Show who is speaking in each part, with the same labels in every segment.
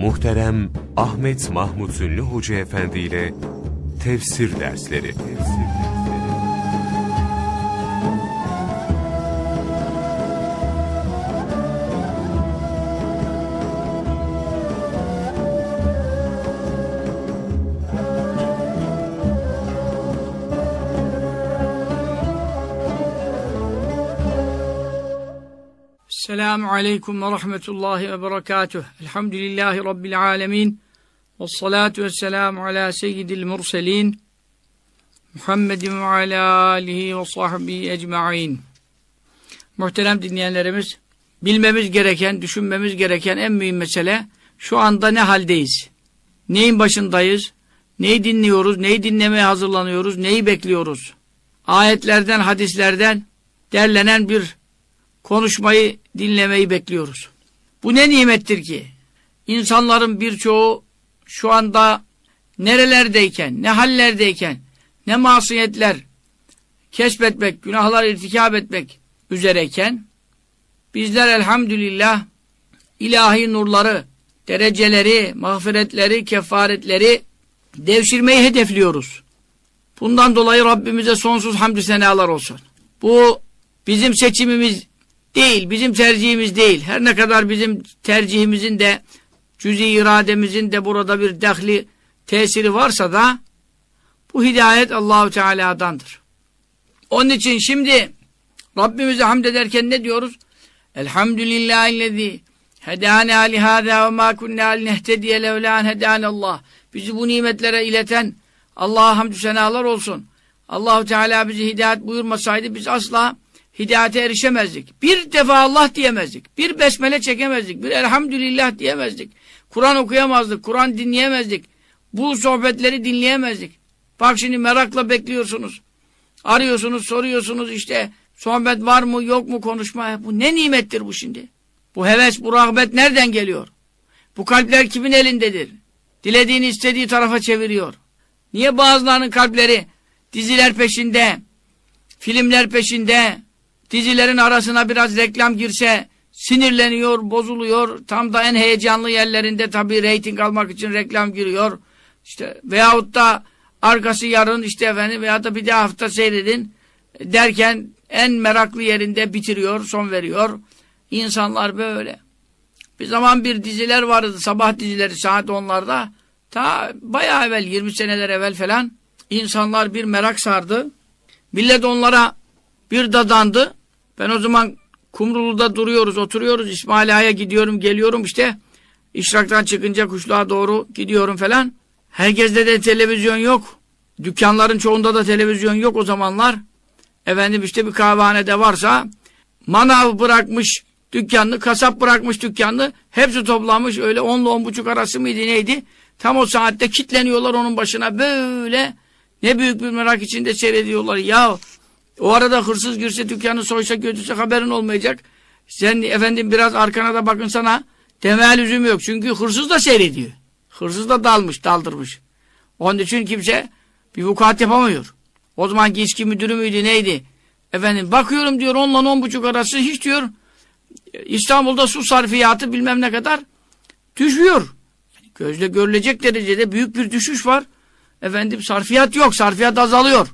Speaker 1: Muhterem Ahmet Mahmut Ünlü Hoca Efendi ile Tefsir Dersleri
Speaker 2: Selamun Aleyküm ve Rahmetullahi ve Berekatuh. Elhamdülillahi Rabbil Alemin. Ve salatu ve selamu ala seyyidil murselin. Muhammedin ve ala alihi ve sahbihi ecma'in. Muhterem dinleyenlerimiz, bilmemiz gereken, düşünmemiz gereken en mühim mesele, şu anda ne haldeyiz? Neyin başındayız? Neyi dinliyoruz? Neyi dinlemeye hazırlanıyoruz? Neyi bekliyoruz? Ayetlerden, hadislerden derlenen bir konuşmayı dinlemeyi bekliyoruz. Bu ne nimettir ki? İnsanların birçoğu şu anda nerelerdeyken, ne hallerdeyken, ne masiyetler keşfetmek, günahlar irtikap etmek üzereyken, bizler elhamdülillah ilahi nurları, dereceleri, mağfiretleri, kefaretleri devşirmeyi hedefliyoruz. Bundan dolayı Rabbimize sonsuz hamdü senalar olsun. Bu bizim seçimimiz değil, bizim tercihimiz değil. Her ne kadar bizim tercihimizin de cüzi irademizin de burada bir dahli tesiri varsa da bu hidayet Allahu Teala'dandır. Onun için şimdi Rabbimize hamd ederken ne diyoruz? Elhamdülillahillezî hedâne lihâzâ ve mâ kunnâ linehtediye levlân hedânallah. Bizi bu nimetlere ileten Allah'a hamdü senalar olsun. Allahu Teala bizi hidayet buyurmasaydı biz asla hidayete erişemezdik. Bir defa Allah diyemezdik. Bir besmele çekemezdik. Bir elhamdülillah diyemezdik. Kur'an okuyamazdık. Kur'an dinleyemezdik. Bu sohbetleri dinleyemezdik. Bak şimdi merakla bekliyorsunuz. Arıyorsunuz, soruyorsunuz işte sohbet var mı, yok mu konuşma. Bu ne nimettir bu şimdi? Bu heves, bu rağbet nereden geliyor? Bu kalpler kimin elindedir? Dilediğini istediği tarafa çeviriyor. Niye bazılarının kalpleri diziler peşinde, filmler peşinde, dizilerin arasına biraz reklam girse sinirleniyor, bozuluyor. Tam da en heyecanlı yerlerinde tabii reyting almak için reklam giriyor. İşte veyahut da arkası yarın işte efendim veya da bir de hafta seyredin derken en meraklı yerinde bitiriyor, son veriyor. İnsanlar böyle. Bir zaman bir diziler vardı, sabah dizileri saat onlarda. Ta bayağı evvel, 20 seneler evvel falan insanlar bir merak sardı. Millet onlara bir dadandı. Ben o zaman Kumrulu'da duruyoruz, oturuyoruz. İsmail Ağa'ya gidiyorum, geliyorum işte. İşraktan çıkınca kuşluğa doğru gidiyorum falan. Herkeste de televizyon yok. Dükkanların çoğunda da televizyon yok o zamanlar. Efendim işte bir kahvehanede varsa manav bırakmış dükkanını, kasap bırakmış dükkanını. Hepsi toplanmış öyle onla on buçuk arası mıydı neydi? Tam o saatte kitleniyorlar onun başına böyle ne büyük bir merak içinde seyrediyorlar. Ya o arada hırsız girse dükkanı soysa götürse haberin olmayacak. Sen efendim biraz arkana da bakın sana temel lüzum yok. Çünkü hırsız da seyrediyor. Hırsız da dalmış, daldırmış. Onun için kimse bir vukuat yapamıyor. O zaman içki müdürü müydü neydi? Efendim bakıyorum diyor onunla on buçuk arası hiç diyor İstanbul'da su sarfiyatı bilmem ne kadar düşüyor. Gözle görülecek derecede büyük bir düşüş var. Efendim sarfiyat yok. Sarfiyat azalıyor.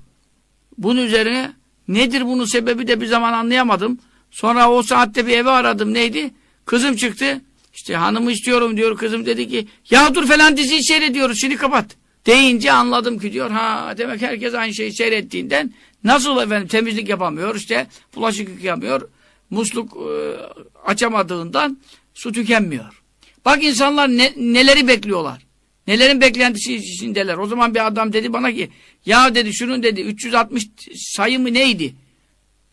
Speaker 2: Bunun üzerine nedir bunun sebebi de bir zaman anlayamadım. Sonra o saatte bir eve aradım. Neydi? Kızım çıktı. İşte hanımı istiyorum diyor. Kızım dedi ki ya dur falan diziyi seyrediyoruz. Şimdi kapat. Deyince anladım ki diyor. Ha demek herkes aynı şeyi seyrettiğinden nasıl efendim temizlik yapamıyor. işte bulaşık yıkayamıyor. Musluk e, açamadığından su tükenmiyor. Bak insanlar ne, neleri bekliyorlar. Nelerin beklentisi içindeler. O zaman bir adam dedi bana ki ya dedi şunun dedi 360 sayı mı neydi?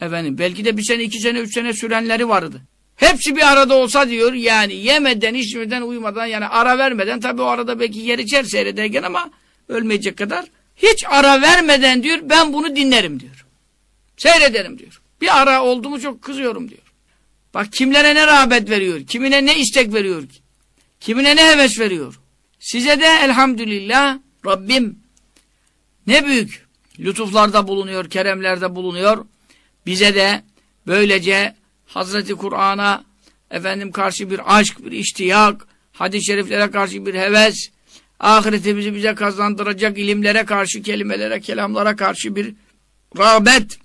Speaker 2: Efendim belki de bir sene iki sene üç sene sürenleri vardı. Hepsi bir arada olsa diyor yani yemeden içmeden uyumadan yani ara vermeden tabi o arada belki yer içer seyrederken ama ölmeyecek kadar hiç ara vermeden diyor ben bunu dinlerim diyor. Seyrederim diyor. Bir ara oldu mu çok kızıyorum diyor. Bak kimlere ne rağbet veriyor, kimine ne istek veriyor, kimine ne heves veriyor. Size de elhamdülillah Rabbim ne büyük lütuflarda bulunuyor, keremlerde bulunuyor. Bize de böylece Hazreti Kur'an'a efendim karşı bir aşk, bir iştiyak, hadis-i şeriflere karşı bir heves, ahiretimizi bize kazandıracak ilimlere karşı, kelimelere, kelamlara karşı bir rağbet.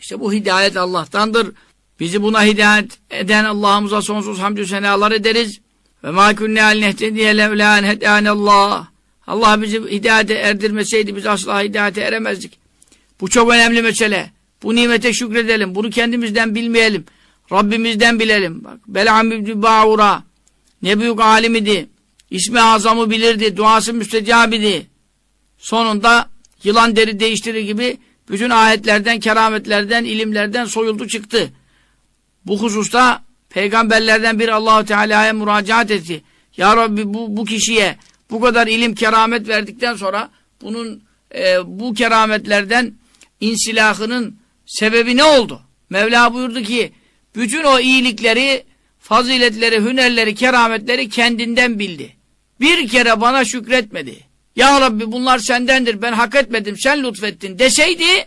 Speaker 2: İşte bu hidayet Allah'tandır. Bizi buna hidayet eden Allah'ımıza sonsuz hamdü senalar ederiz. Ve ma kunne al nehtediye levla en Allah. Allah bizi hidayete erdirmeseydi biz asla hidayete eremezdik. Bu çok önemli mesele. Bu nimete şükredelim. Bunu kendimizden bilmeyelim. Rabbimizden bilelim. Bak, Bel'am İbni Ba'ura ne büyük alim idi. İsmi azamı bilirdi. Duası müstecab idi. Sonunda yılan deri değiştirir gibi bütün ayetlerden, kerametlerden, ilimlerden soyuldu çıktı. Bu hususta peygamberlerden bir Allahu Teala'ya müracaat etti. Ya Rabbi bu, bu kişiye bu kadar ilim, keramet verdikten sonra bunun e, bu kerametlerden insilahının sebebi ne oldu? Mevla buyurdu ki bütün o iyilikleri, faziletleri, hünerleri, kerametleri kendinden bildi. Bir kere bana şükretmedi. Ya Rabbi bunlar sendendir ben hak etmedim sen lütfettin deseydi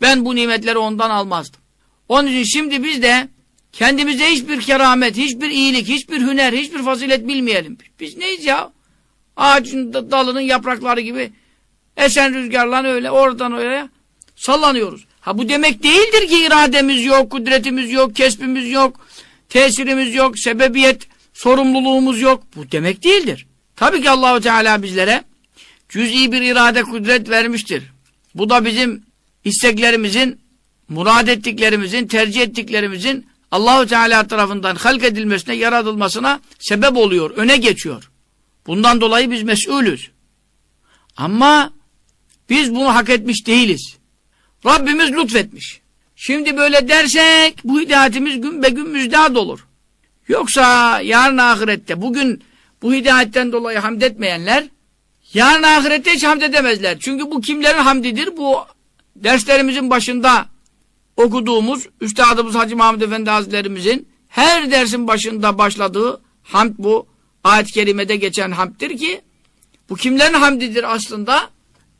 Speaker 2: ben bu nimetleri ondan almazdım. Onun için şimdi biz de kendimize hiçbir keramet, hiçbir iyilik, hiçbir hüner, hiçbir fazilet bilmeyelim. Biz neyiz ya? Ağacın dalının yaprakları gibi esen rüzgarla öyle oradan öyle sallanıyoruz. Ha bu demek değildir ki irademiz yok, kudretimiz yok, kesbimiz yok, tesirimiz yok, sebebiyet, sorumluluğumuz yok. Bu demek değildir. Tabii ki Allahu Teala bizlere cüz'i bir irade kudret vermiştir. Bu da bizim isteklerimizin, murad ettiklerimizin, tercih ettiklerimizin Allahu Teala tarafından halk edilmesine, yaratılmasına sebep oluyor, öne geçiyor. Bundan dolayı biz mesulüz. Ama biz bunu hak etmiş değiliz. Rabbimiz lütfetmiş. Şimdi böyle dersek bu hidayetimiz gün be gün müjdat olur. Yoksa yarın ahirette bugün bu hidayetten dolayı hamd etmeyenler yarın ahirette hiç hamd edemezler. Çünkü bu kimlerin hamdidir? Bu derslerimizin başında okuduğumuz Üstadımız Hacı Mahmud Efendi Hazretlerimizin her dersin başında başladığı hamd bu. Ayet-i kerimede geçen hamddir ki bu kimlerin hamdidir aslında?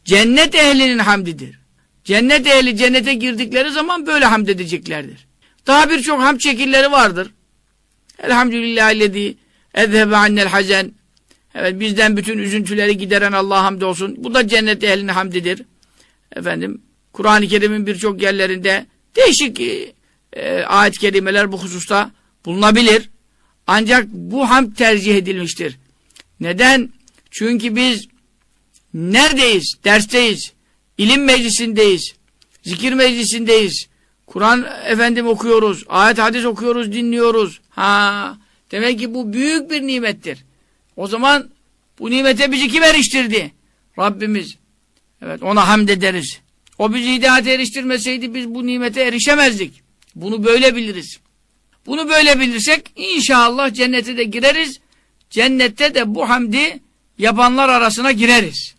Speaker 2: Cennet ehlinin hamdidir. Cennet ehli cennete girdikleri zaman böyle hamd edeceklerdir. Daha birçok hamd şekilleri vardır. Elhamdülillahillezî ezhebe annel hazen. Evet bizden bütün üzüntüleri gideren Allah'a hamdolsun. Bu da cennet ehlinin hamdidir. Efendim Kur'an-ı Kerim'in birçok yerlerinde değişik e, ayet-i kerimeler bu hususta bulunabilir. Ancak bu hamd tercih edilmiştir. Neden? Çünkü biz neredeyiz? Dersteyiz. İlim meclisindeyiz. Zikir meclisindeyiz. Kur'an efendim okuyoruz. Ayet hadis okuyoruz, dinliyoruz. Ha, demek ki bu büyük bir nimettir. O zaman bu nimete bizi kim eriştirdi? Rabbimiz. Evet ona hamd ederiz. O bizi hidayete eriştirmeseydi biz bu nimete erişemezdik. Bunu böyle biliriz. Bunu böyle bilirsek inşallah cennete de gireriz. Cennette de bu hamdi yapanlar arasına gireriz.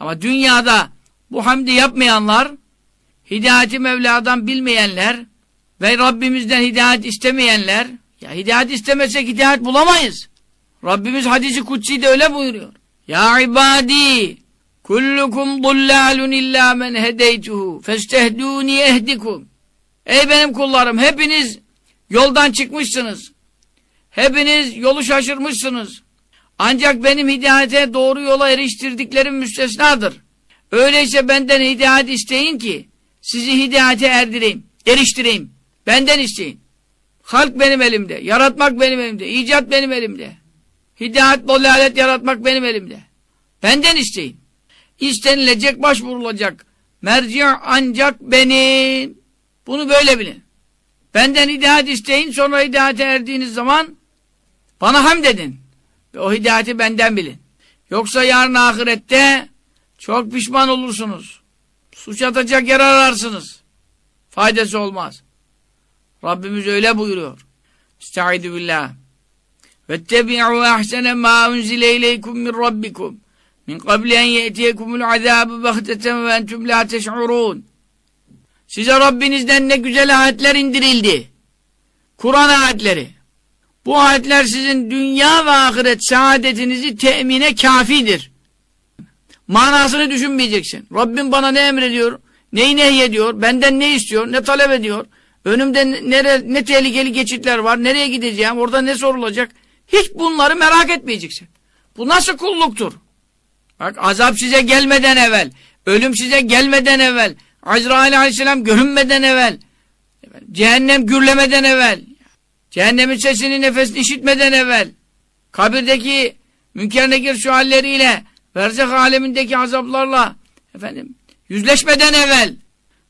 Speaker 2: Ama dünyada bu hamdi yapmayanlar, hidayeti Mevla'dan bilmeyenler ve Rabbimizden hidayet istemeyenler, ya hidayet istemesek hidayet bulamayız. Rabbimiz hadisi kutsi de öyle buyuruyor. Ya ibadi kullukum dullalun illa men hedeytuhu festehduni ehdikum. Ey benim kullarım hepiniz yoldan çıkmışsınız. Hepiniz yolu şaşırmışsınız. Ancak benim hidayete doğru yola eriştirdiklerim müstesnadır. Öyleyse benden hidayet isteyin ki sizi hidayete erdireyim, eriştireyim. Benden isteyin. Halk benim elimde, yaratmak benim elimde, icat benim elimde. Hidayet, dolalet yaratmak benim elimde. Benden isteyin. İstenilecek, başvurulacak. Merci ancak benim. Bunu böyle bilin. Benden hidayet isteyin, sonra hidayete erdiğiniz zaman bana hamd edin. Ve o hidayeti benden bilin. Yoksa yarın ahirette çok pişman olursunuz. Suç atacak yer ararsınız. Faydası olmaz. Rabbimiz öyle buyuruyor. Estaizu billah. Vettebi'u ahsene ma unzile ileykum min rabbikum min qabli en ye'tiyekumul azâbu baghteten ve entüm la teş'urûn. Size Rabbinizden ne güzel ayetler indirildi. Kur'an ayetleri. Bu ayetler sizin dünya ve ahiret saadetinizi temine kafidir. Manasını düşünmeyeceksin. Rabbim bana ne emrediyor, neyi nehyediyor, benden ne istiyor, ne talep ediyor, önümde nere, ne tehlikeli geçitler var, nereye gideceğim, orada ne sorulacak, Hiç bunları merak etmeyeceksin. Bu nasıl kulluktur? Bak azap size gelmeden evvel, ölüm size gelmeden evvel, Azrail aleyhisselam görünmeden evvel, cehennem gürlemeden evvel, cehennemin sesini nefesini işitmeden evvel, kabirdeki münker nekir şu halleriyle, verzeh alemindeki azaplarla, efendim, yüzleşmeden evvel,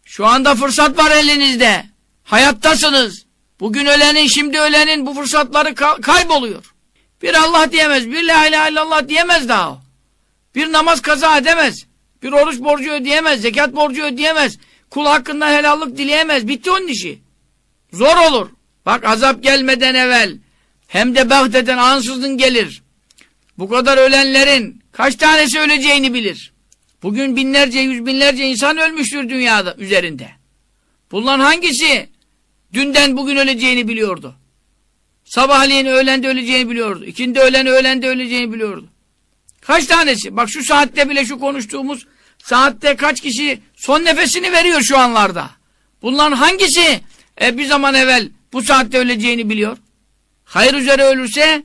Speaker 2: şu anda fırsat var elinizde, hayattasınız, bugün ölenin, şimdi ölenin bu fırsatları ka kayboluyor. Bir Allah diyemez, bir la ilahe illallah diyemez daha o. Bir namaz kaza edemez. Bir oruç borcu ödeyemez, zekat borcu ödeyemez. Kul hakkında helallik dileyemez. Bitti onun işi. Zor olur. Bak azap gelmeden evvel hem de bahteden ansızın gelir. Bu kadar ölenlerin kaç tanesi öleceğini bilir. Bugün binlerce, yüz binlerce insan ölmüştür dünyada üzerinde. Bunların hangisi dünden bugün öleceğini biliyordu? Sabahleyin öğlende öleceğini biliyordu. İkindi öğlen öğlende öleceğini biliyordu. Kaç tanesi? Bak şu saatte bile şu konuştuğumuz saatte kaç kişi son nefesini veriyor şu anlarda. Bunların hangisi e, bir zaman evvel bu saatte öleceğini biliyor? Hayır üzere ölürse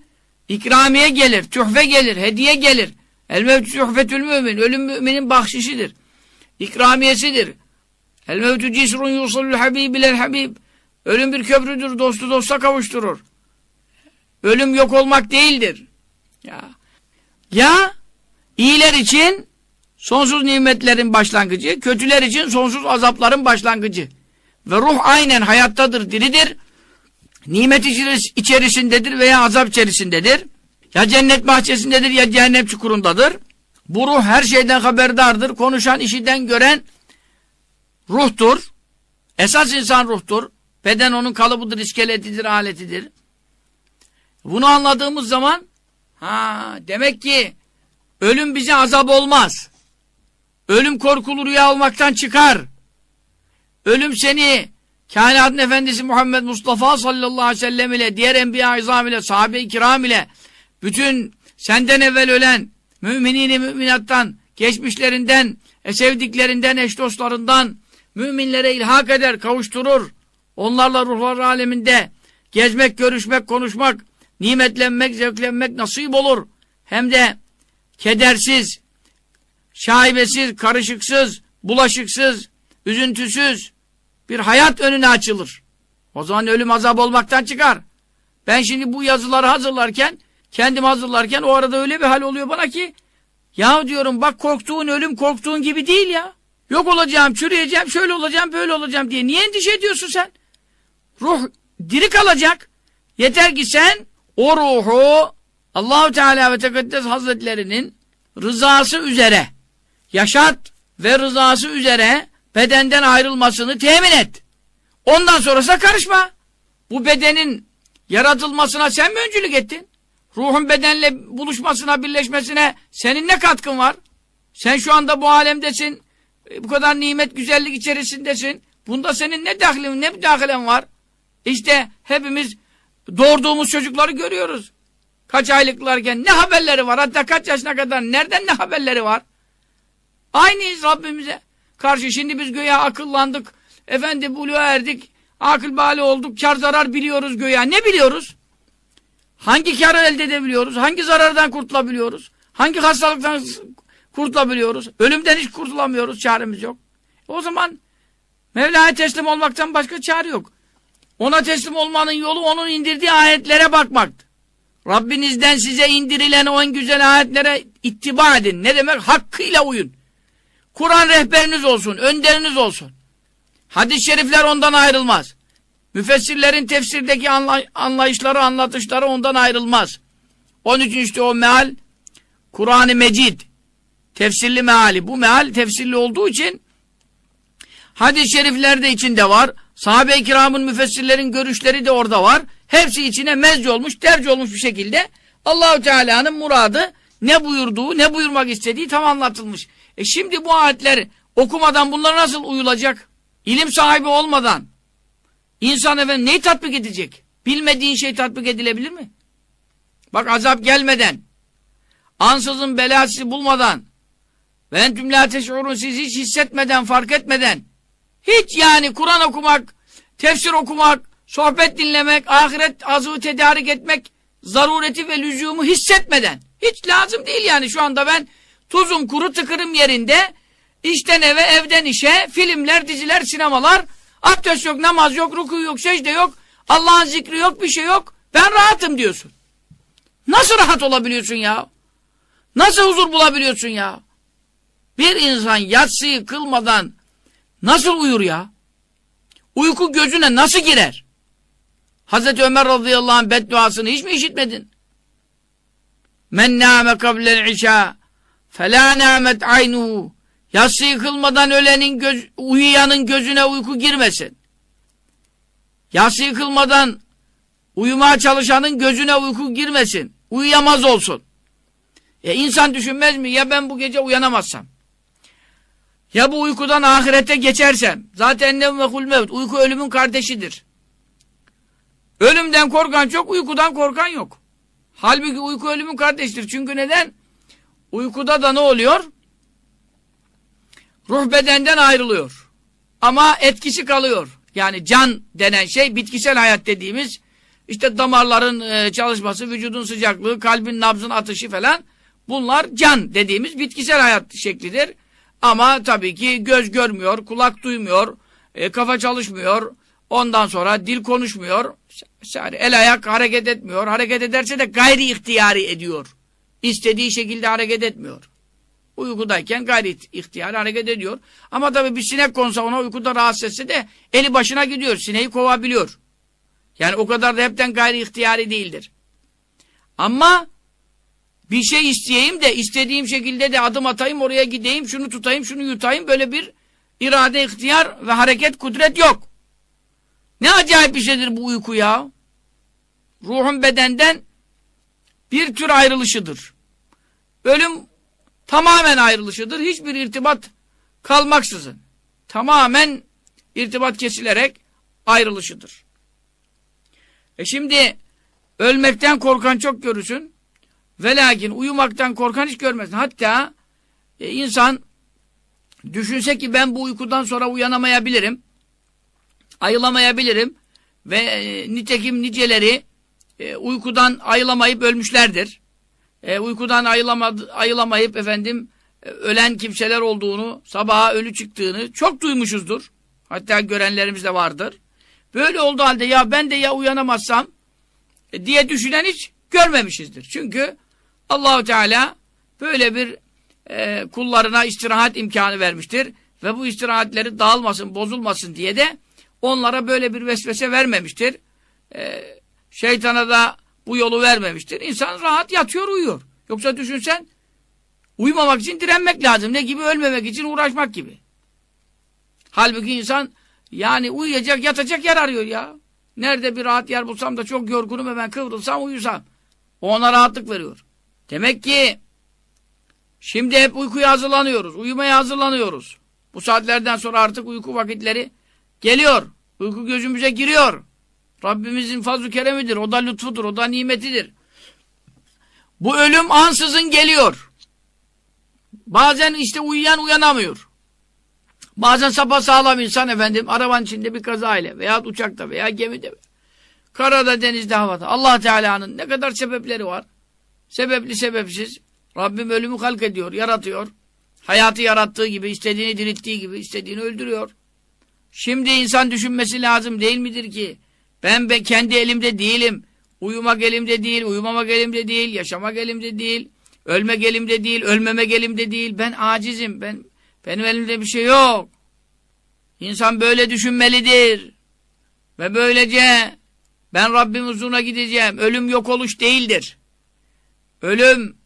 Speaker 2: ikramiye gelir, tühfe gelir, hediye gelir. El mevtü tühfetül mümin. Ölüm müminin bahşişidir. İkramiyesidir. El mevtü cisrun yusulul habib ilel habib. Ölüm bir köprüdür, dostu dosta kavuşturur. Ölüm yok olmak değildir. Ya ya iyiler için sonsuz nimetlerin başlangıcı, kötüler için sonsuz azapların başlangıcı. Ve ruh aynen hayattadır, diridir. Nimet içerisindedir veya azap içerisindedir. Ya cennet bahçesindedir ya cehennem çukurundadır. Bu ruh her şeyden haberdardır. Konuşan, işiden gören ruhtur. Esas insan ruhtur. Beden onun kalıbıdır, iskeletidir, aletidir. Bunu anladığımız zaman Ha, demek ki ölüm bize azap olmaz. Ölüm korkulu rüya olmaktan çıkar. Ölüm seni kainatın efendisi Muhammed Mustafa sallallahu aleyhi ve sellem ile, diğer enbiya izam ile, sahabe-i kiram ile, bütün senden evvel ölen müminini müminattan, geçmişlerinden, e, sevdiklerinden, eş dostlarından müminlere ilhak eder, kavuşturur. Onlarla ruhlar aleminde gezmek, görüşmek, konuşmak, nimetlenmek, zevklenmek nasip olur. Hem de kedersiz, şaibesiz, karışıksız, bulaşıksız, üzüntüsüz bir hayat önüne açılır. O zaman ölüm azap olmaktan çıkar. Ben şimdi bu yazıları hazırlarken, kendim hazırlarken o arada öyle bir hal oluyor bana ki ya diyorum bak korktuğun ölüm korktuğun gibi değil ya. Yok olacağım, çürüyeceğim, şöyle olacağım, böyle olacağım diye. Niye endişe ediyorsun sen? Ruh diri kalacak. Yeter ki sen o ruhu Allahu Teala ve Tekaddes Hazretlerinin rızası üzere yaşat ve rızası üzere bedenden ayrılmasını temin et. Ondan sonrasına karışma. Bu bedenin yaratılmasına sen mi öncülük ettin? Ruhun bedenle buluşmasına, birleşmesine senin ne katkın var? Sen şu anda bu alemdesin. E, bu kadar nimet, güzellik içerisindesin. Bunda senin ne dahlin, ne müdahalen var? İşte hepimiz doğurduğumuz çocukları görüyoruz. Kaç aylıklarken ne haberleri var? Hatta kaç yaşına kadar nereden ne haberleri var? Aynıyız Rabbimize. Karşı şimdi biz göğe akıllandık. Efendi buluğa erdik. Akıl bali olduk. Kar zarar biliyoruz göğe. Ne biliyoruz? Hangi karı elde edebiliyoruz? Hangi zarardan kurtulabiliyoruz? Hangi hastalıktan kurtulabiliyoruz? Ölümden hiç kurtulamıyoruz. Çaremiz yok. O zaman Mevla'ya teslim olmaktan başka çare yok. Ona teslim olmanın yolu onun indirdiği ayetlere bakmaktır. Rabbinizden size indirilen o en güzel ayetlere ittiba edin. Ne demek? Hakkıyla uyun. Kur'an rehberiniz olsun, önderiniz olsun. Hadis-i şerifler ondan ayrılmaz. Müfessirlerin tefsirdeki anlayışları, anlatışları ondan ayrılmaz. Onun için işte o meal, Kur'an-ı Mecid, tefsirli meali. Bu meal tefsirli olduğu için hadis-i şerifler de içinde var. Sahabe-i kiramın müfessirlerin görüşleri de orada var. Hepsi içine mezci olmuş, tercih olmuş bir şekilde Allahu Teala'nın muradı ne buyurduğu, ne buyurmak istediği tam anlatılmış. E şimdi bu ayetler okumadan bunlar nasıl uyulacak? İlim sahibi olmadan insan efendim neyi tatbik edecek? Bilmediğin şey tatbik edilebilir mi? Bak azap gelmeden, ansızın belası bulmadan, ve entüm la teş'urun siz hiç hissetmeden, fark etmeden, hiç yani Kur'an okumak, tefsir okumak, sohbet dinlemek, ahiret azığı tedarik etmek zarureti ve lüzumu hissetmeden. Hiç lazım değil yani şu anda ben tuzum kuru tıkırım yerinde işten eve evden işe filmler diziler sinemalar abdest yok namaz yok ruku yok secde yok Allah'ın zikri yok bir şey yok ben rahatım diyorsun. Nasıl rahat olabiliyorsun ya? Nasıl huzur bulabiliyorsun ya? Bir insan yatsıyı kılmadan nasıl uyur ya? Uyku gözüne nasıl girer? Hazreti Ömer radıyallahu anh bedduasını hiç mi işitmedin? Men nâme kablel işâ felâ nâmet aynuhu Yatsıyı kılmadan ölenin göz, uyuyanın gözüne uyku girmesin. Yatsıyı kılmadan uyumaya çalışanın gözüne uyku girmesin. Uyuyamaz olsun. E insan düşünmez mi? Ya ben bu gece uyanamazsam? Ya bu uykudan ahirete geçersem? Zaten ne ve mevt. Uyku ölümün kardeşidir. Ölümden korkan çok, uykudan korkan yok. Halbuki uyku ölümün kardeşidir. Çünkü neden? Uykuda da ne oluyor? Ruh bedenden ayrılıyor. Ama etkisi kalıyor. Yani can denen şey bitkisel hayat dediğimiz işte damarların e, çalışması, vücudun sıcaklığı, kalbin nabzın atışı falan bunlar can dediğimiz bitkisel hayat şeklidir. Ama tabii ki göz görmüyor, kulak duymuyor, e, kafa çalışmıyor, ondan sonra dil konuşmuyor, el ayak hareket etmiyor. Hareket ederse de gayri ihtiyari ediyor. İstediği şekilde hareket etmiyor. Uykudayken gayri ihtiyar hareket ediyor. Ama tabii bir sinek konsa ona uykuda rahatsız etse de eli başına gidiyor. Sineği kovabiliyor. Yani o kadar da hepten gayri ihtiyari değildir. Ama bir şey isteyeyim de istediğim şekilde de adım atayım oraya gideyim şunu tutayım şunu yutayım böyle bir irade ihtiyar ve hareket kudret yok. Ne acayip bir şeydir bu uyku ya. Ruhun bedenden bir tür ayrılışıdır. Ölüm tamamen ayrılışıdır. Hiçbir irtibat kalmaksızın. Tamamen irtibat kesilerek ayrılışıdır. E şimdi ölmekten korkan çok görürsün. Ve lakin uyumaktan korkan hiç görmezsin. Hatta e, insan düşünse ki ben bu uykudan sonra uyanamayabilirim. Ayılamayabilirim. Ve e, nitekim niceleri e, uykudan ayılamayıp ölmüşlerdir. E, uykudan ayılamadı, ayılamayıp efendim e, ölen kimseler olduğunu, sabaha ölü çıktığını çok duymuşuzdur. Hatta görenlerimiz de vardır. Böyle olduğu halde ya ben de ya uyanamazsam e, diye düşünen hiç görmemişizdir. Çünkü Allahu Teala böyle bir e, kullarına istirahat imkanı vermiştir ve bu istirahatleri dağılmasın, bozulmasın diye de onlara böyle bir vesvese vermemiştir. E, şeytana da bu yolu vermemiştir. İnsan rahat yatıyor, uyuyor. Yoksa düşünsen uyumamak için direnmek lazım. Ne gibi? Ölmemek için uğraşmak gibi. Halbuki insan yani uyuyacak, yatacak yer arıyor ya. Nerede bir rahat yer bulsam da çok yorgunum hemen kıvrılsam uyusam. Ona rahatlık veriyor. Demek ki şimdi hep uykuya hazırlanıyoruz. Uyumaya hazırlanıyoruz. Bu saatlerden sonra artık uyku vakitleri geliyor. Uyku gözümüze giriyor. Rabbimizin fazl-ı keremidir. O da lütfudur. O da nimetidir. Bu ölüm ansızın geliyor. Bazen işte uyuyan uyanamıyor. Bazen sağlam insan efendim arabanın içinde bir kaza ile veya uçakta veya gemide karada denizde havada Allah Teala'nın ne kadar sebepleri var. Sebepli sebepsiz Rabbim ölümü halk ediyor, yaratıyor. Hayatı yarattığı gibi, istediğini dirilttiği gibi, istediğini öldürüyor. Şimdi insan düşünmesi lazım değil midir ki? Ben, ben kendi elimde değilim. Uyumak elimde değil, uyumamak elimde değil, yaşamak elimde değil, ölmek elimde değil, ölmemek elimde değil. Ben acizim, ben benim elimde bir şey yok. İnsan böyle düşünmelidir. Ve böylece ben Rabbim huzuruna gideceğim. Ölüm yok oluş değildir. Ölüm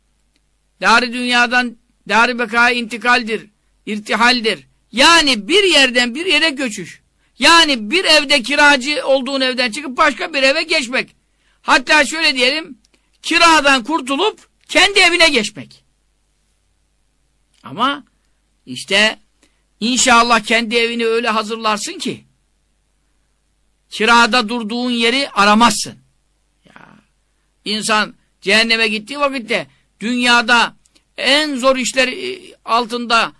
Speaker 2: dari dünyadan dari bekaya intikaldir, irtihaldir. Yani bir yerden bir yere göçüş. Yani bir evde kiracı olduğun evden çıkıp başka bir eve geçmek. Hatta şöyle diyelim, kiradan kurtulup kendi evine geçmek. Ama işte inşallah kendi evini öyle hazırlarsın ki kirada durduğun yeri aramazsın. Ya, insan cehenneme gittiği vakitte dünyada en zor işler e, altında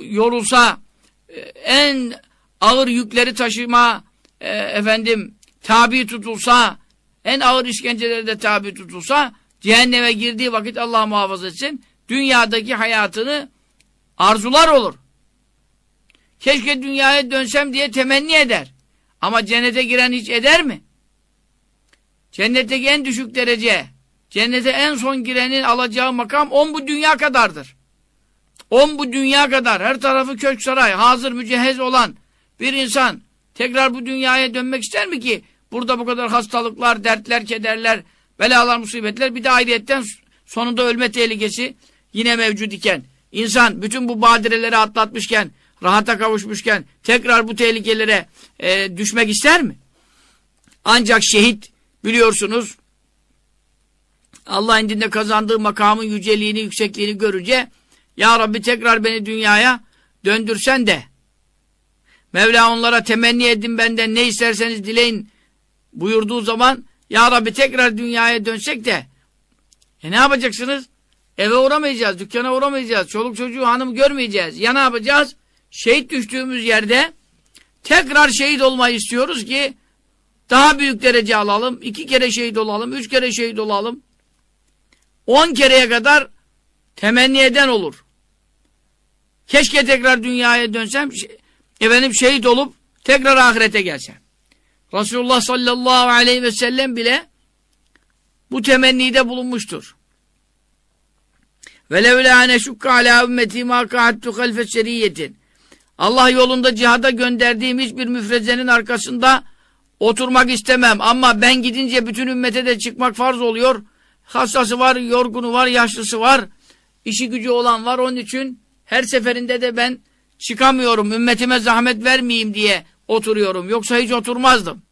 Speaker 2: yorulsa e, en ağır yükleri taşıma e, efendim tabi tutulsa en ağır işkencelere de tabi tutulsa, cehenneme girdiği vakit Allah muhafaza etsin, dünyadaki hayatını arzular olur. Keşke dünyaya dönsem diye temenni eder. Ama cennete giren hiç eder mi? Cennetteki en düşük derece, cennete en son girenin alacağı makam on bu dünya kadardır. On bu dünya kadar her tarafı kök saray, hazır mücehhez olan bir insan tekrar bu dünyaya dönmek ister mi ki? Burada bu kadar hastalıklar, dertler, kederler, belalar, musibetler bir de ayrıyetten sonunda ölme tehlikesi yine mevcut iken insan bütün bu badireleri atlatmışken rahata kavuşmuşken tekrar bu tehlikelere e, düşmek ister mi? Ancak şehit biliyorsunuz Allah indinde kazandığı makamın yüceliğini, yüksekliğini görünce Ya Rabbi tekrar beni dünyaya döndürsen de Mevla onlara temenni edin benden ne isterseniz dileyin buyurduğu zaman Ya Rabbi tekrar dünyaya dönsek de e ne yapacaksınız? Eve uğramayacağız, dükkana uğramayacağız, çoluk çocuğu hanım görmeyeceğiz. Ya ne yapacağız? Şehit düştüğümüz yerde tekrar şehit olmayı istiyoruz ki daha büyük derece alalım, iki kere şehit olalım, üç kere şehit olalım On kereye kadar temenni eden olur. Keşke tekrar dünyaya dönsem, efendim şehit olup tekrar ahirete gelsem. Resulullah sallallahu aleyhi ve sellem bile bu temennide bulunmuştur. وَلَوْ لَا نَشُكَّ عَلَى اُمَّتِي مَا قَعَدْتُ خَلْفَ شَرِيَّةٍ Allah yolunda cihada gönderdiğim hiçbir müfrezenin arkasında oturmak istemem. Ama ben gidince bütün ümmete de çıkmak farz oluyor. Hastası var, yorgunu var, yaşlısı var. işi gücü olan var. Onun için her seferinde de ben çıkamıyorum. Ümmetime zahmet vermeyeyim diye oturuyorum. Yoksa hiç oturmazdım.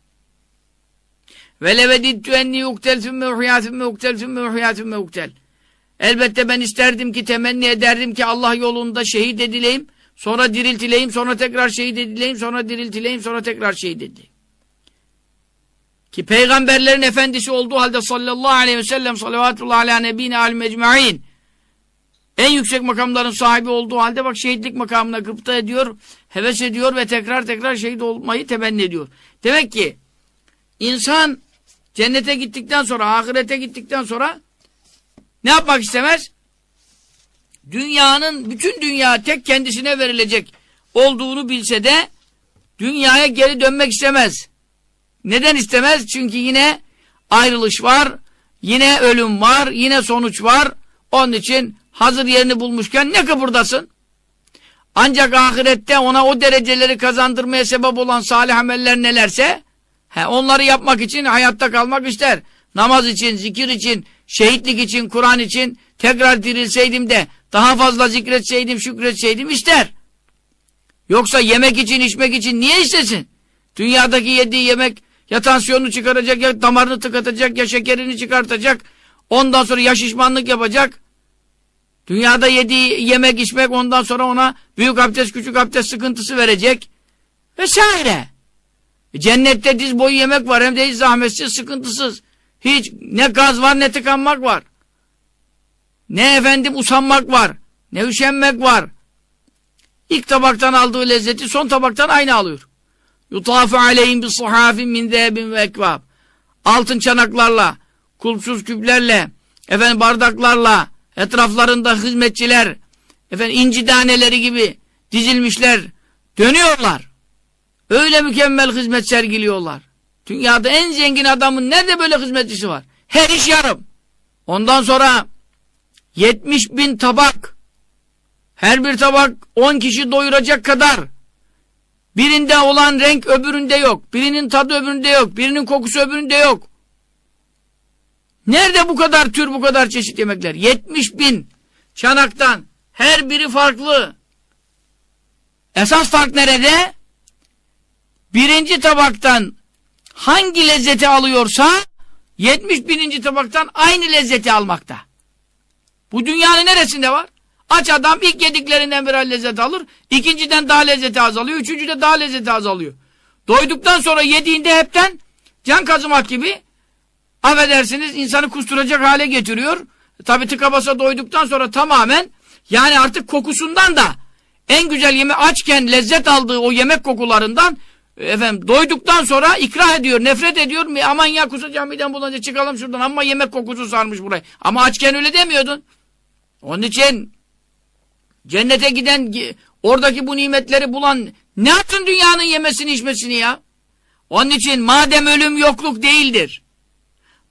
Speaker 2: Enni yuktel fümme uhyâ fümme yuktel fümme uhyâ fümme yuktel. Elbette ben isterdim ki, temenni ederdim ki Allah yolunda şehit edileyim, sonra diriltileyim, sonra tekrar şehit edileyim, sonra diriltileyim, sonra tekrar şehit edileyim. Ki peygamberlerin efendisi olduğu halde sallallahu aleyhi ve sellem salavatullah ala nebine alim ecma'in en yüksek makamların sahibi olduğu halde bak şehitlik makamına gıpta ediyor, heves ediyor ve tekrar tekrar şehit olmayı temenni ediyor. Demek ki insan cennete gittikten sonra, ahirete gittikten sonra ne yapmak istemez? Dünyanın, bütün dünya tek kendisine verilecek olduğunu bilse de dünyaya geri dönmek istemez. Neden istemez? Çünkü yine ayrılış var, yine ölüm var, yine sonuç var. Onun için hazır yerini bulmuşken ne kıpırdasın? Ancak ahirette ona o dereceleri kazandırmaya sebep olan salih ameller nelerse he, onları yapmak için hayatta kalmak ister. Namaz için, zikir için, şehitlik için, Kur'an için tekrar dirilseydim de daha fazla zikretseydim, şükretseydim ister. Yoksa yemek için, içmek için niye istesin? Dünyadaki yediği yemek ya tansiyonunu çıkaracak, ya damarını tıkatacak, ya şekerini çıkartacak. Ondan sonra ya şişmanlık yapacak. Dünyada yediği yemek, içmek ondan sonra ona büyük abdest, küçük abdest sıkıntısı verecek. Vesaire. E, cennette diz boyu yemek var hem de hiç zahmetsiz, sıkıntısız. Hiç ne gaz var ne tıkanmak var. Ne efendim usanmak var. Ne üşenmek var. İlk tabaktan aldığı lezzeti son tabaktan aynı alıyor. Yutafu aleyhim bi sahafin min zehebin ve ekvab. Altın çanaklarla, kulpsuz küplerle, efendim bardaklarla, etraflarında hizmetçiler, efendim inci taneleri gibi dizilmişler, dönüyorlar. Öyle mükemmel hizmet sergiliyorlar. Dünyada en zengin adamın nerede böyle hizmetçisi var? Her iş yarım. Ondan sonra 70 bin tabak. Her bir tabak 10 kişi doyuracak kadar. Birinde olan renk öbüründe yok. Birinin tadı öbüründe yok. Birinin kokusu öbüründe yok. Nerede bu kadar tür bu kadar çeşit yemekler? 70 bin çanaktan. Her biri farklı. Esas fark nerede? Birinci tabaktan hangi lezzeti alıyorsa 70 bininci tabaktan aynı lezzeti almakta. Bu dünyanın neresinde var? Aç adam ilk yediklerinden bir lezzet alır, ikinciden daha lezzeti azalıyor, üçüncüde daha lezzeti azalıyor. Doyduktan sonra yediğinde hepten can kazımak gibi affedersiniz insanı kusturacak hale getiriyor. Tabi tıka basa doyduktan sonra tamamen yani artık kokusundan da en güzel yeme açken lezzet aldığı o yemek kokularından efendim doyduktan sonra ikrah ediyor, nefret ediyor. Aman ya kusacağım midem bulanca çıkalım şuradan ama yemek kokusu sarmış burayı. Ama açken öyle demiyordun. Onun için cennete giden oradaki bu nimetleri bulan ne yaptın dünyanın yemesini içmesini ya? Onun için madem ölüm yokluk değildir.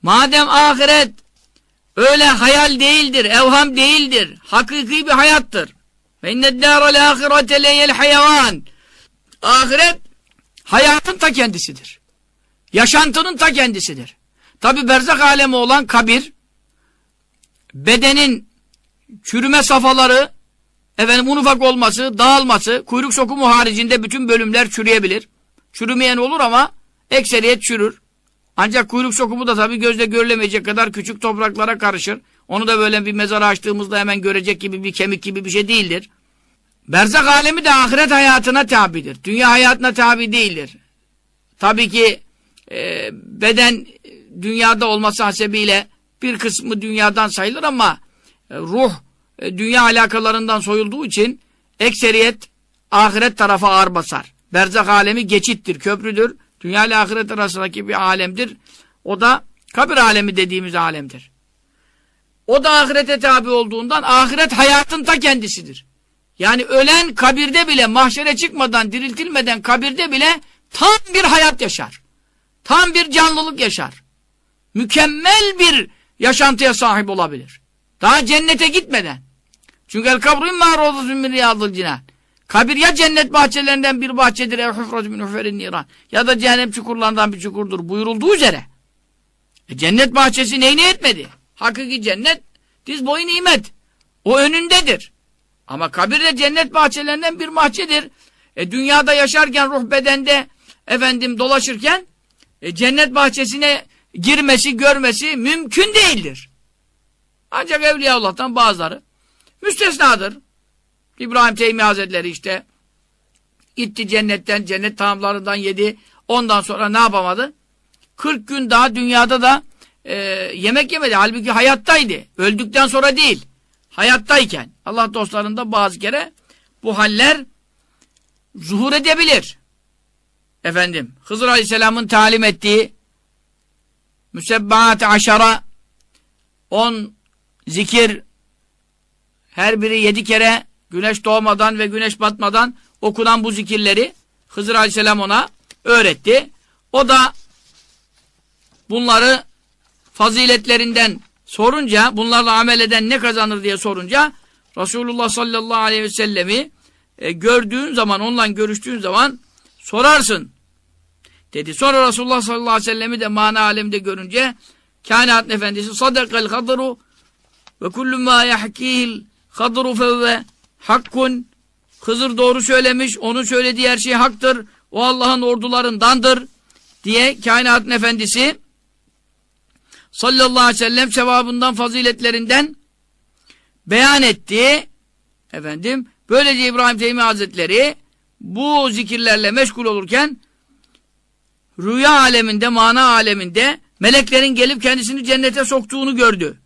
Speaker 2: Madem ahiret öyle hayal değildir, evham değildir. Hakiki bir hayattır. Ve inned-dâral âhirete leyel hayvan. Ahiret hayatın ta kendisidir. Yaşantının ta kendisidir. Tabi berzak alemi olan kabir, bedenin çürüme safhaları, efendim un ufak olması, dağılması, kuyruk sokumu haricinde bütün bölümler çürüyebilir. Çürümeyen olur ama ekseriyet çürür. Ancak kuyruk sokumu da tabii gözle görülemeyecek kadar küçük topraklara karışır. Onu da böyle bir mezara açtığımızda hemen görecek gibi bir kemik gibi bir şey değildir. Berzak alemi de ahiret hayatına tabidir. Dünya hayatına tabi değildir. Tabii ki e, beden dünyada olması hasebiyle bir kısmı dünyadan sayılır ama e, ruh dünya alakalarından soyulduğu için ekseriyet ahiret tarafa ağır basar. Berzak alemi geçittir, köprüdür. Dünya ile ahiret arasındaki bir alemdir. O da kabir alemi dediğimiz alemdir. O da ahirete tabi olduğundan ahiret hayatın ta kendisidir. Yani ölen kabirde bile mahşere çıkmadan, diriltilmeden kabirde bile tam bir hayat yaşar. Tam bir canlılık yaşar. Mükemmel bir yaşantıya sahip olabilir. Daha cennete gitmeden. Çünkü el kabru imma rovzun min riyadıl cinan. Kabir ya cennet bahçelerinden bir bahçedir ev hufratu min huferin niran. Ya da cehennem çukurlarından bir çukurdur buyurulduğu üzere. E cennet bahçesi neyini etmedi? Hakiki cennet diz boyu nimet. O önündedir. Ama kabir de cennet bahçelerinden bir bahçedir. E dünyada yaşarken ruh bedende efendim dolaşırken e, cennet bahçesine girmesi, görmesi mümkün değildir. Ancak Evliyaullah'tan bazıları müstesnadır. İbrahim Teymi Hazretleri işte gitti cennetten, cennet tamamlarından yedi. Ondan sonra ne yapamadı? 40 gün daha dünyada da e, yemek yemedi. Halbuki hayattaydı. Öldükten sonra değil. Hayattayken. Allah dostlarında bazı kere bu haller zuhur edebilir. Efendim, Hızır Aleyhisselam'ın talim ettiği müsebbaat aşara on zikir her biri yedi kere güneş doğmadan ve güneş batmadan okunan bu zikirleri Hızır Aleyhisselam ona öğretti. O da bunları faziletlerinden sorunca, bunlarla amel eden ne kazanır diye sorunca Resulullah sallallahu aleyhi ve sellemi e, gördüğün zaman, onunla görüştüğün zaman sorarsın dedi. Sonra Resulullah sallallahu aleyhi ve sellemi de mana alemde görünce kainat efendisi sadakal hadru ve kullu ma yahkihil hadru fevve hakkun Hızır doğru söylemiş, onun söylediği her şey haktır. O Allah'ın ordularındandır diye kainatın efendisi sallallahu aleyhi ve sellem sevabından, faziletlerinden beyan etti. Efendim, böylece İbrahim Teymi Hazretleri bu zikirlerle meşgul olurken rüya aleminde, mana aleminde meleklerin gelip kendisini cennete soktuğunu gördü.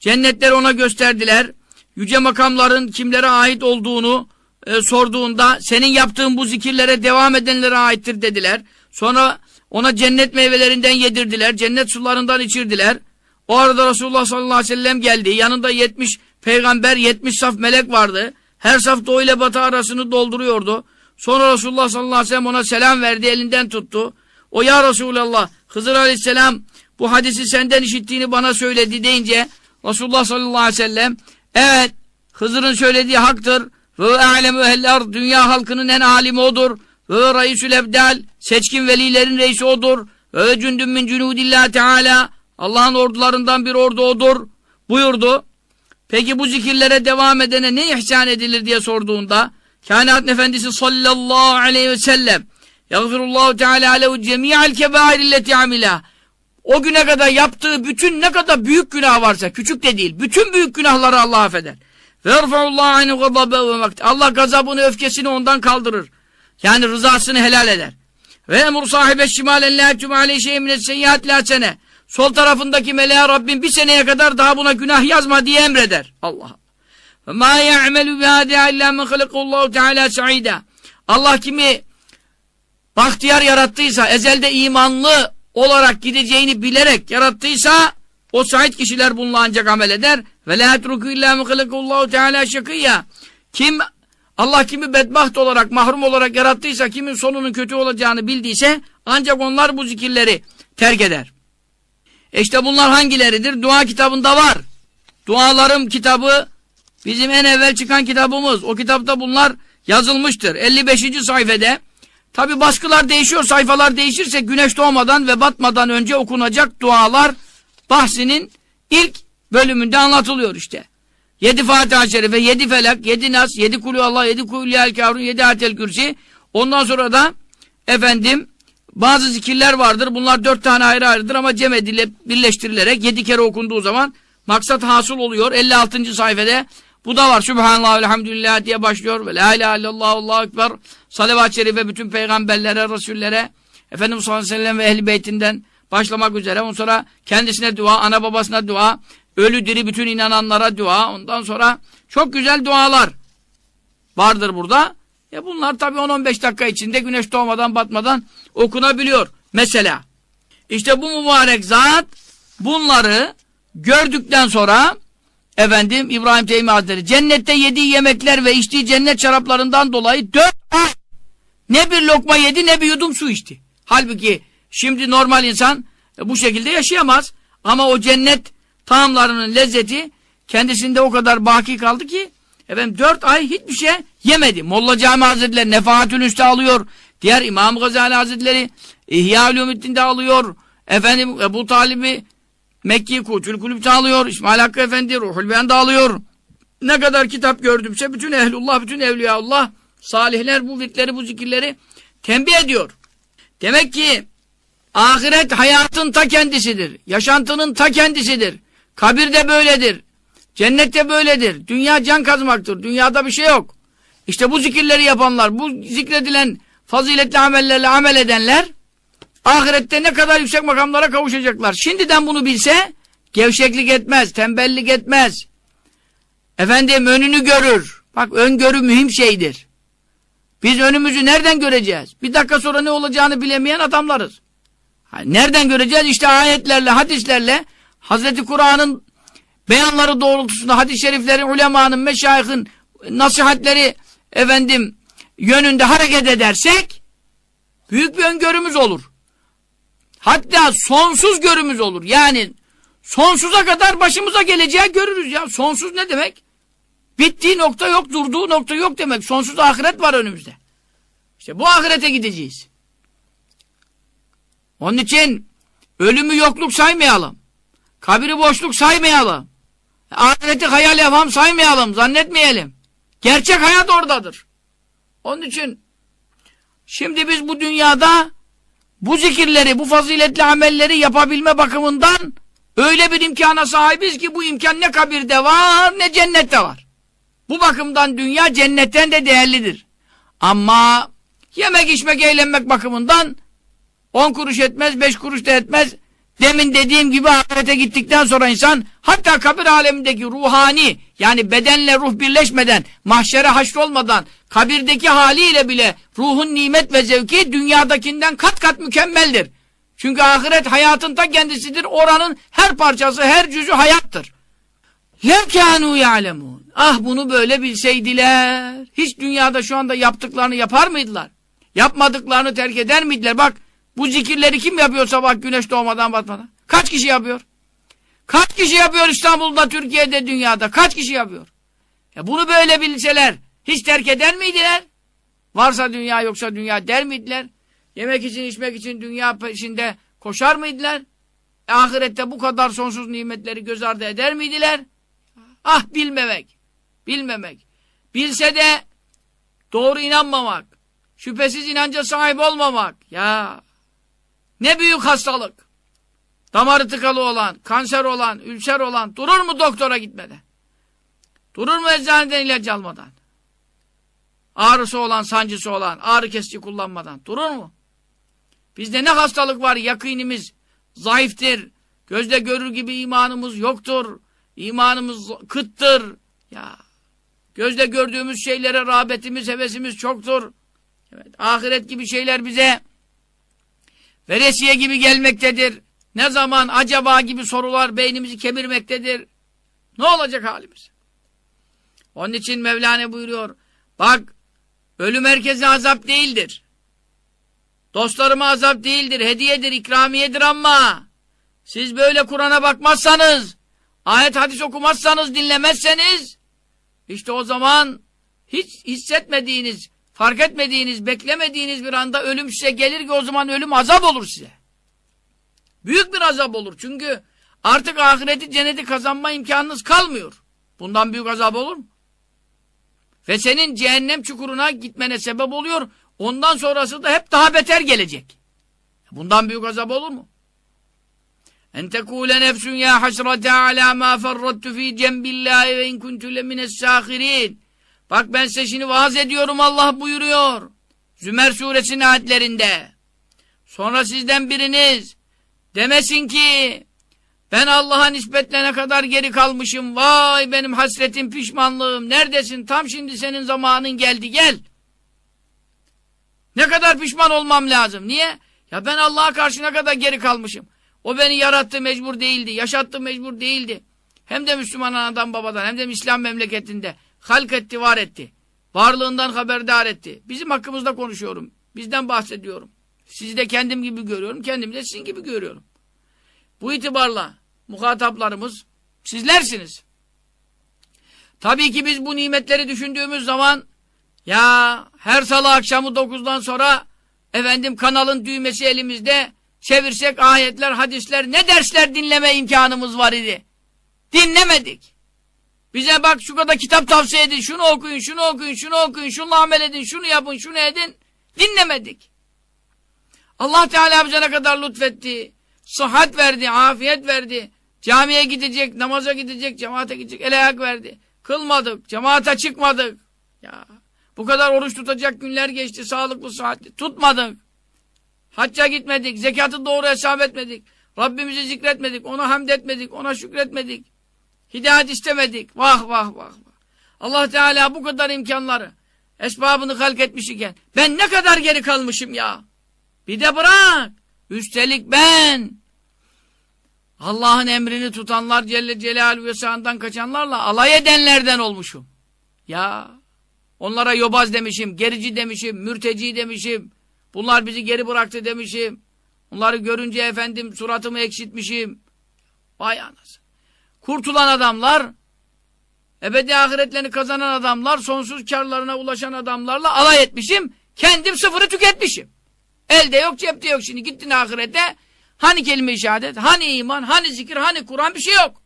Speaker 2: Cennetler ona gösterdiler. Yüce makamların kimlere ait olduğunu e, sorduğunda senin yaptığın bu zikirlere devam edenlere aittir dediler. Sonra ona cennet meyvelerinden yedirdiler. Cennet sularından içirdiler. O arada Resulullah sallallahu aleyhi ve sellem geldi. Yanında 70 peygamber, 70 saf melek vardı. Her saf doğu ile batı arasını dolduruyordu. Sonra Resulullah sallallahu aleyhi ve sellem ona selam verdi, elinden tuttu. O ya Resulallah, Hızır aleyhisselam bu hadisi senden işittiğini bana söyledi deyince Resulullah sallallahu aleyhi ve sellem evet Hızır'ın söylediği haktır. Ve alemu ehler dünya halkının en alimi odur. Ve reisül ebdal seçkin velilerin reisi odur. Ve cündün min cünudillah teala Allah'ın ordularından bir ordu odur buyurdu. Peki bu zikirlere devam edene ne ihsan edilir diye sorduğunda Kainat Efendisi sallallahu aleyhi ve sellem Yagfirullahu Teala alehu cemi'al kebairilleti amila o güne kadar yaptığı bütün ne kadar büyük günah varsa, küçük de değil, bütün büyük günahları Allah affeder. Allah gazabını, öfkesini ondan kaldırır. Yani rızasını helal eder. Ve emur sahibe şimalen la etüm şeyminet seyyihat la sene. Sol tarafındaki meleğe Rabbim bir seneye kadar daha buna günah yazma diye emreder. Allah. Ma ya'melu bihâdâ illâ men halakallahu teâlâ sa'îdâ. Allah kimi bahtiyar yarattıysa, ezelde imanlı olarak gideceğini bilerek yarattıysa o sahip kişiler bununla ancak amel eder. Ve la etruku illa muhalikullahu teala şakiyya. Kim Allah kimi bedbaht olarak, mahrum olarak yarattıysa, kimin sonunun kötü olacağını bildiyse ancak onlar bu zikirleri terk eder. E işte bunlar hangileridir? Dua kitabında var. Dualarım kitabı bizim en evvel çıkan kitabımız. O kitapta bunlar yazılmıştır. 55. sayfede. Tabi baskılar değişiyor, sayfalar değişirse güneş doğmadan ve batmadan önce okunacak dualar bahsinin ilk bölümünde anlatılıyor işte. Yedi Fatiha-i Şerife, yedi Felak, yedi Nas, yedi Kulü Allah, yedi Kulü El Kârun, yedi Atel Kürsi. Ondan sonra da efendim bazı zikirler vardır. Bunlar dört tane ayrı ayrıdır ama cem edilip birleştirilerek yedi kere okunduğu zaman maksat hasıl oluyor. 56. sayfede bu da var. Sübhanallah, elhamdülillah diye başlıyor. Ve la ilahe illallah, Allahu ekber. Salavat-ı şerife bütün peygamberlere, resullere, Efendimiz sallallahu aleyhi ve sellem ve ehli beytinden başlamak üzere. Ondan sonra kendisine dua, ana babasına dua, ölü diri bütün inananlara dua. Ondan sonra çok güzel dualar vardır burada. E bunlar tabi 10-15 dakika içinde güneş doğmadan batmadan okunabiliyor. Mesela işte bu mübarek zat bunları gördükten sonra efendim İbrahim Teymi Hazretleri cennette yediği yemekler ve içtiği cennet şaraplarından dolayı dört ay ne bir lokma yedi ne bir yudum su içti. Halbuki şimdi normal insan e, bu şekilde yaşayamaz. Ama o cennet taamlarının lezzeti kendisinde o kadar baki kaldı ki efendim dört ay hiçbir şey yemedi. Molla Cami Hazretleri Nefahatül Üste alıyor. Diğer İmam Gazali Hazretleri İhya Ulumuddin'de alıyor. Efendim Ebu Talib'i Mekki Kutül Kulüp'te alıyor. İsmail Hakkı Efendi Ruhul Beyan'da alıyor. Ne kadar kitap gördümse bütün ehlullah, bütün evliyaullah, salihler bu vitleri, bu zikirleri tembih ediyor. Demek ki ahiret hayatın ta kendisidir. Yaşantının ta kendisidir. Kabirde böyledir. Cennette böyledir. Dünya can kazmaktır. Dünyada bir şey yok. İşte bu zikirleri yapanlar, bu zikredilen faziletli amellerle amel edenler ahirette ne kadar yüksek makamlara kavuşacaklar. Şimdiden bunu bilse gevşeklik etmez, tembellik etmez. Efendim önünü görür. Bak öngörü mühim şeydir. Biz önümüzü nereden göreceğiz? Bir dakika sonra ne olacağını bilemeyen adamlarız. Nereden göreceğiz? İşte ayetlerle, hadislerle Hazreti Kur'an'ın beyanları doğrultusunda hadis-i şeriflerin, ulemanın, meşayihin nasihatleri efendim yönünde hareket edersek büyük bir öngörümüz olur. Hatta sonsuz görümüz olur. Yani sonsuza kadar başımıza geleceği görürüz ya. Sonsuz ne demek? Bittiği nokta yok, durduğu nokta yok demek. Sonsuz ahiret var önümüzde. İşte bu ahirete gideceğiz. Onun için ölümü yokluk saymayalım. Kabiri boşluk saymayalım. Ahireti hayal yapam saymayalım, zannetmeyelim. Gerçek hayat oradadır. Onun için şimdi biz bu dünyada bu zikirleri, bu faziletli amelleri yapabilme bakımından öyle bir imkana sahibiz ki bu imkan ne kabirde var ne cennette var. Bu bakımdan dünya cennetten de değerlidir. Ama yemek içmek eğlenmek bakımından on kuruş etmez, beş kuruş da etmez. Demin dediğim gibi ahirete gittikten sonra insan hatta kabir alemindeki ruhani yani bedenle ruh birleşmeden, mahşere haşrolmadan kabirdeki haliyle bile ruhun nimet ve zevki dünyadakinden kat kat mükemmeldir. Çünkü ahiret hayatın ta kendisidir. Oranın her parçası, her cüzü hayattır. Lekânû ya'lemûn. Ah bunu böyle bilseydiler. Hiç dünyada şu anda yaptıklarını yapar mıydılar? Yapmadıklarını terk eder miydiler? Bak bu zikirleri kim yapıyor sabah güneş doğmadan batmadan? Kaç kişi yapıyor? Kaç kişi yapıyor İstanbul'da, Türkiye'de, dünyada? Kaç kişi yapıyor? E bunu böyle bilseler hiç terk eder miydiler? Varsa dünya yoksa dünya der miydiler? Yemek için içmek için dünya peşinde koşar mıydılar? E, ahirette bu kadar sonsuz nimetleri göz ardı eder miydiler? Ah bilmemek. Bilmemek. Bilse de doğru inanmamak. Şüphesiz inanca sahip olmamak. Ya ne büyük hastalık. Damarı tıkalı olan, kanser olan, ülser olan durur mu doktora gitmeden? Durur mu eczaneden ilaç almadan? Ağrısı olan, sancısı olan, ağrı kesici kullanmadan durur mu? Bizde ne hastalık var? Yakınimiz zayıftır. Gözde görür gibi imanımız yoktur. İmanımız kıttır. Ya gözde gördüğümüz şeylere rağbetimiz, hevesimiz çoktur. Evet, ahiret gibi şeyler bize veresiye gibi gelmektedir. Ne zaman acaba gibi sorular beynimizi kemirmektedir. Ne olacak halimiz? Onun için Mevlana buyuruyor. Bak ölüm herkese azap değildir. Dostlarıma azap değildir, hediyedir, ikramiyedir ama siz böyle Kur'an'a bakmazsanız, ayet hadis okumazsanız, dinlemezseniz işte o zaman hiç hissetmediğiniz, fark etmediğiniz, beklemediğiniz bir anda ölüm size gelir ki o zaman ölüm azap olur size. Büyük bir azap olur. Çünkü artık ahireti, cenneti kazanma imkanınız kalmıyor. Bundan büyük azap olur mu? Ve senin cehennem çukuruna gitmene sebep oluyor. Ondan sonrası da hep daha beter gelecek. Bundan büyük azap olur mu? En tekule nefsun ya hasrata ala ma ferrattu fi cembillahi ve in kuntu lemines sahirin. Bak ben size şimdi vaaz ediyorum Allah buyuruyor. Zümer suresinin ayetlerinde. Sonra sizden biriniz demesin ki ben Allah'a nispetle ne kadar geri kalmışım. Vay benim hasretim, pişmanlığım. Neredesin? Tam şimdi senin zamanın geldi. Gel. Ne kadar pişman olmam lazım. Niye? Ya ben Allah'a karşı ne kadar geri kalmışım. O beni yarattı mecbur değildi. Yaşattı mecbur değildi. Hem de Müslüman anadan babadan hem de İslam memleketinde. Halk etti, var etti. Varlığından haberdar etti. Bizim hakkımızda konuşuyorum. Bizden bahsediyorum. Sizi de kendim gibi görüyorum. Kendimi de sizin gibi görüyorum. Bu itibarla muhataplarımız sizlersiniz. Tabii ki biz bu nimetleri düşündüğümüz zaman ya her salı akşamı 9'dan sonra efendim kanalın düğmesi elimizde çevirsek ayetler, hadisler ne dersler dinleme imkanımız var idi. Dinlemedik. Bize bak şu kadar kitap tavsiye edin, şunu okuyun, şunu okuyun, şunu okuyun, şunu amel edin, şunu yapın, şunu edin. Dinlemedik. Allah Teala bize ne kadar lütfetti. Sıhhat verdi, afiyet verdi. Camiye gidecek, namaza gidecek, cemaate gidecek, el ayak verdi. Kılmadık, cemaate çıkmadık. Ya bu kadar oruç tutacak günler geçti, sağlıklı, sıhhatli. Tutmadık. Hacca gitmedik, zekatı doğru hesap etmedik. Rabbimizi zikretmedik, ona hamd etmedik, ona şükretmedik. Hidayet istemedik. Vah vah vah. Allah Teala bu kadar imkanları, esbabını halk etmiş iken ben ne kadar geri kalmışım ya. Bir de bırak. Üstelik ben Allah'ın emrini tutanlar Celle Celaluhu ve sağından kaçanlarla alay edenlerden olmuşum. Ya onlara yobaz demişim, gerici demişim, mürteci demişim. Bunlar bizi geri bıraktı demişim. Onları görünce efendim suratımı ekşitmişim. Vay anasını. Kurtulan adamlar, ebedi ahiretlerini kazanan adamlar, sonsuz karlarına ulaşan adamlarla alay etmişim. Kendim sıfırı tüketmişim. Elde yok, cepte yok şimdi. Gittin ahirete. Hani kelime-i şehadet, hani iman, hani zikir, hani Kur'an bir şey yok.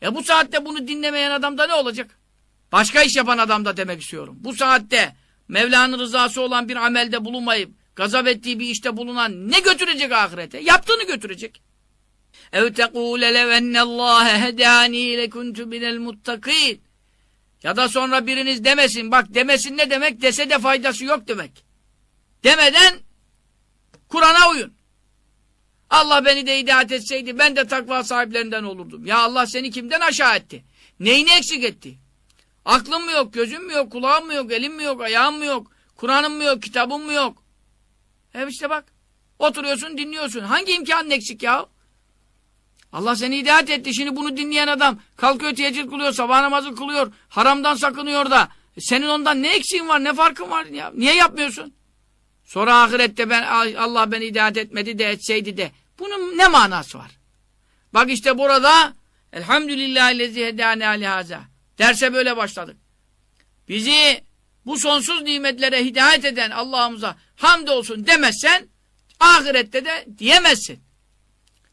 Speaker 2: Ya bu saatte bunu dinlemeyen adamda ne olacak? Başka iş yapan adamda demek istiyorum. Bu saatte Mevla'nın rızası olan bir amelde bulunmayıp gazap ettiği bir işte bulunan ne götürecek ahirete? Yaptığını götürecek. Ev tekûle lev ennallâhe hedâni lekuntu minel muttakîn. Ya da sonra biriniz demesin. Bak demesin ne demek? Dese de faydası yok demek. Demeden Kur'an'a uyun. Allah beni de hidayet etseydi ben de takva sahiplerinden olurdum. Ya Allah seni kimden aşağı etti? Neyini eksik etti? Aklın mı yok, gözün mü yok, kulağın mı yok, elin mi yok, ayağın mı yok, Kur'an'ın mı yok, kitabın mı yok? Hem işte bak. Oturuyorsun, dinliyorsun. Hangi imkanın eksik ya? Allah seni hidayet etti. Şimdi bunu dinleyen adam kalkıyor teheccüd kılıyor, sabah namazı kılıyor, haramdan sakınıyor da senin ondan ne eksiğin var, ne farkın var ya? Niye yapmıyorsun? Sonra ahirette ben Allah beni hidayet etmedi de etseydi de. Bunun ne manası var? Bak işte burada Elhamdülillahillezi hedâne alihaza. Derse böyle başladık. Bizi bu sonsuz nimetlere hidayet eden Allah'ımıza hamdolsun demezsen ahirette de diyemezsin.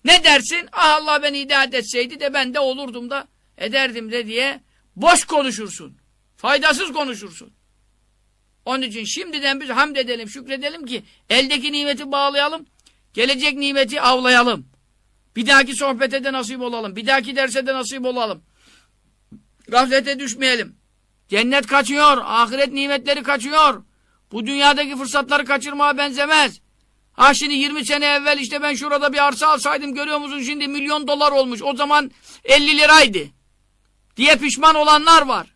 Speaker 2: Ne dersin? Ah Allah beni hidayet etseydi de ben de olurdum da ederdim de diye boş konuşursun. Faydasız konuşursun. Onun için şimdiden biz hamd edelim, şükredelim ki eldeki nimeti bağlayalım, gelecek nimeti avlayalım. Bir dahaki sohbete de nasip olalım, bir dahaki derse de nasip olalım. Gaflete düşmeyelim. Cennet kaçıyor, ahiret nimetleri kaçıyor. Bu dünyadaki fırsatları kaçırmaya benzemez. Ha şimdi 20 sene evvel işte ben şurada bir arsa alsaydım görüyor musun şimdi milyon dolar olmuş. O zaman 50 liraydı. Diye pişman olanlar var.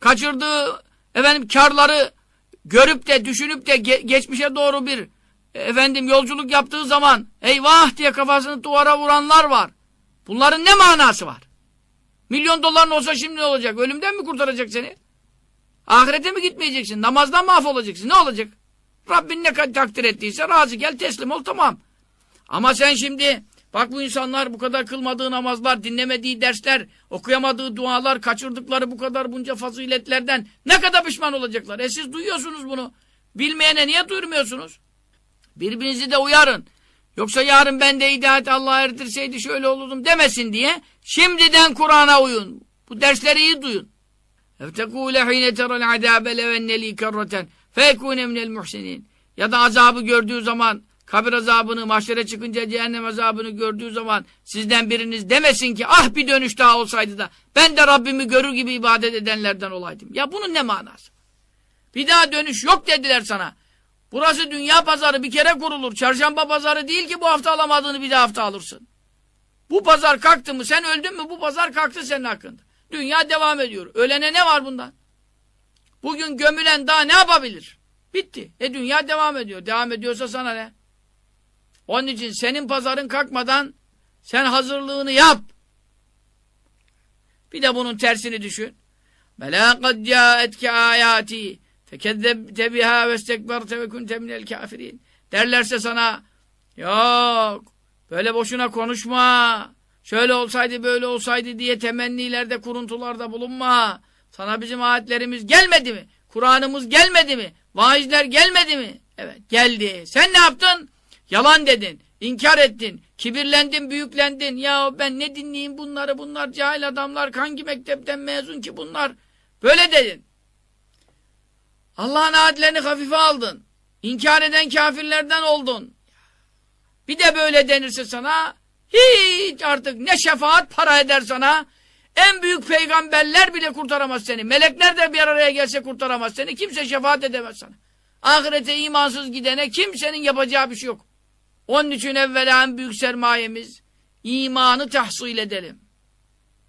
Speaker 2: Kaçırdığı efendim karları görüp de düşünüp de ge geçmişe doğru bir efendim yolculuk yaptığı zaman eyvah diye kafasını duvara vuranlar var. Bunların ne manası var? Milyon doların olsa şimdi ne olacak? Ölümden mi kurtaracak seni? Ahirete mi gitmeyeceksin? Namazdan mahvolacaksın. Ne olacak? Rabbin ne kadar takdir ettiyse razı gel teslim ol tamam. Ama sen şimdi bak bu insanlar bu kadar kılmadığı namazlar, dinlemediği dersler, okuyamadığı dualar, kaçırdıkları bu kadar bunca faziletlerden ne kadar pişman olacaklar. E siz duyuyorsunuz bunu. Bilmeyene niye duyurmuyorsunuz? Birbirinizi de uyarın. Yoksa yarın ben de hidayet Allah'a erdirseydi şöyle olurdum demesin diye şimdiden Kur'an'a uyun. Bu dersleri iyi duyun. اَفْتَقُولَ حِينَ تَرَ الْعَذَابَ لَوَنَّ لِي كَرَّةً Fekûne minel muhsinin. Ya da azabı gördüğü zaman, kabir azabını, mahşere çıkınca cehennem azabını gördüğü zaman sizden biriniz demesin ki ah bir dönüş daha olsaydı da ben de Rabbimi görür gibi ibadet edenlerden olaydım. Ya bunun ne manası? Bir daha dönüş yok dediler sana. Burası dünya pazarı bir kere kurulur. Çarşamba pazarı değil ki bu hafta alamadığını bir daha hafta alırsın. Bu pazar kalktı mı sen öldün mü bu pazar kalktı senin hakkında. Dünya devam ediyor. Ölene ne var bundan? Bugün gömülen daha ne yapabilir? Bitti. E dünya devam ediyor. Devam ediyorsa sana ne? Onun için senin pazarın kalkmadan sen hazırlığını yap. Bir de bunun tersini düşün. Belâ kad câetke âyâti fekezzebte bihâ ve istekberte ve kunte minel kâfirîn. Derlerse sana yok böyle boşuna konuşma. Şöyle olsaydı böyle olsaydı diye temennilerde kuruntularda bulunma. Sana bizim ayetlerimiz gelmedi mi? Kur'an'ımız gelmedi mi? Vaizler gelmedi mi? Evet geldi. Sen ne yaptın? Yalan dedin. inkar ettin. Kibirlendin, büyüklendin. Ya ben ne dinleyeyim bunları? Bunlar cahil adamlar. Hangi mektepten mezun ki bunlar? Böyle dedin. Allah'ın ayetlerini hafife aldın. İnkar eden kafirlerden oldun. Bir de böyle denirse sana hiç artık ne şefaat para eder sana en büyük peygamberler bile kurtaramaz seni. Melekler de bir araya gelse kurtaramaz seni. Kimse şefaat edemez sana. Ahirete imansız gidene kimsenin yapacağı bir şey yok. Onun için evvela en büyük sermayemiz imanı tahsil edelim.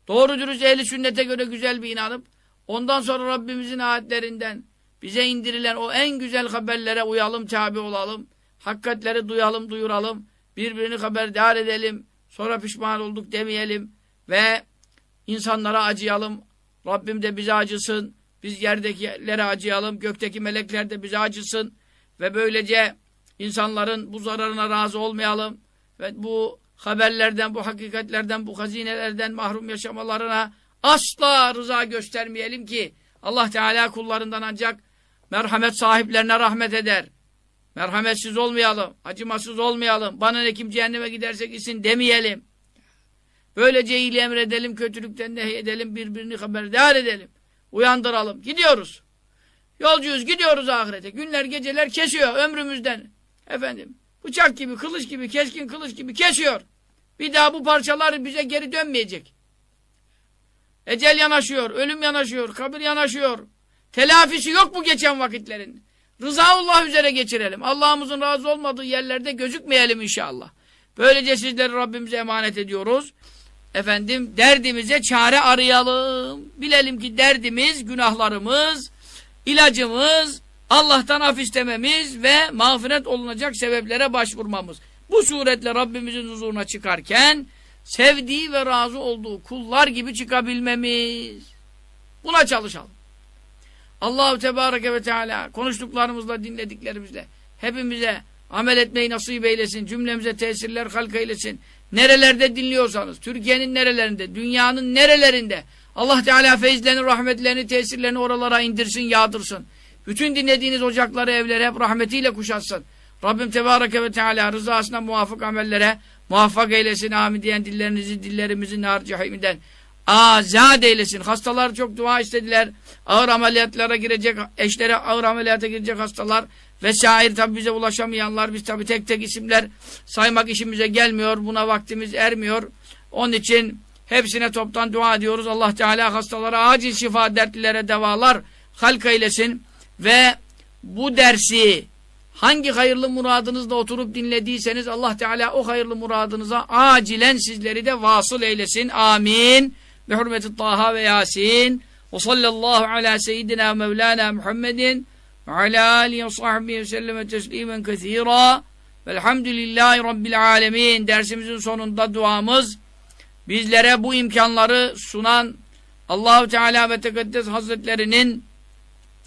Speaker 2: Doğru dürüst ehli sünnete göre güzel bir inanıp ondan sonra Rabbimizin ayetlerinden bize indirilen o en güzel haberlere uyalım, tabi olalım. Hakikatleri duyalım, duyuralım. Birbirini haberdar edelim. Sonra pişman olduk demeyelim. Ve insanlara acıyalım. Rabbim de bize acısın. Biz yerdekilere acıyalım. Gökteki melekler de bize acısın. Ve böylece insanların bu zararına razı olmayalım. Ve bu haberlerden, bu hakikatlerden, bu hazinelerden mahrum yaşamalarına asla rıza göstermeyelim ki Allah Teala kullarından ancak merhamet sahiplerine rahmet eder. Merhametsiz olmayalım, acımasız olmayalım. Bana ne kim cehenneme giderse gitsin demeyelim. Böylece iyiliği emredelim, kötülükten nehyedelim, birbirini haberdar edelim. Uyandıralım. Gidiyoruz. Yolcuyuz, gidiyoruz ahirete. Günler, geceler kesiyor ömrümüzden. Efendim, bıçak gibi, kılıç gibi, keskin kılıç gibi kesiyor. Bir daha bu parçalar bize geri dönmeyecek. Ecel yanaşıyor, ölüm yanaşıyor, kabir yanaşıyor. Telafisi yok bu geçen vakitlerin. Rızaullah üzere geçirelim. Allah'ımızın razı olmadığı yerlerde gözükmeyelim inşallah. Böylece sizleri Rabbimize emanet ediyoruz. Efendim derdimize çare arayalım. Bilelim ki derdimiz, günahlarımız, ilacımız, Allah'tan af istememiz ve mağfiret olunacak sebeplere başvurmamız. Bu suretle Rabbimizin huzuruna çıkarken sevdiği ve razı olduğu kullar gibi çıkabilmemiz. Buna çalışalım. Allahu Tebareke ve Teala konuştuklarımızla, dinlediklerimizle hepimize amel etmeyi nasip eylesin. Cümlemize tesirler halk eylesin. Nerelerde dinliyorsanız, Türkiye'nin nerelerinde, dünyanın nerelerinde Allah Teala feyizlerini, rahmetlerini, tesirlerini oralara indirsin, yağdırsın. Bütün dinlediğiniz ocakları, evleri hep rahmetiyle kuşatsın. Rabbim Tebareke ve Teala rızasına muvafık amellere muvaffak eylesin. Amin diyen dillerinizi, dillerimizi nar cehiminden azat eylesin. Hastalar çok dua istediler. Ağır ameliyatlara girecek, eşlere ağır ameliyata girecek hastalar vesaire tabi bize ulaşamayanlar biz tabi tek tek isimler saymak işimize gelmiyor. Buna vaktimiz ermiyor. Onun için hepsine toptan dua ediyoruz. Allah Teala hastalara acil şifa dertlilere devalar halk eylesin ve bu dersi hangi hayırlı muradınızla oturup dinlediyseniz Allah Teala o hayırlı muradınıza acilen sizleri de vasıl eylesin. Amin. Bi hürmeti Taha ve Yasin. Ve sallallahu ala seyyidina Mevlana Muhammedin ala alihi ve sahbihi ve selleme teslimen kethira velhamdülillahi rabbil alemin. Dersimizin sonunda duamız bizlere bu imkanları sunan Allahu Teala ve Tekaddes Hazretlerinin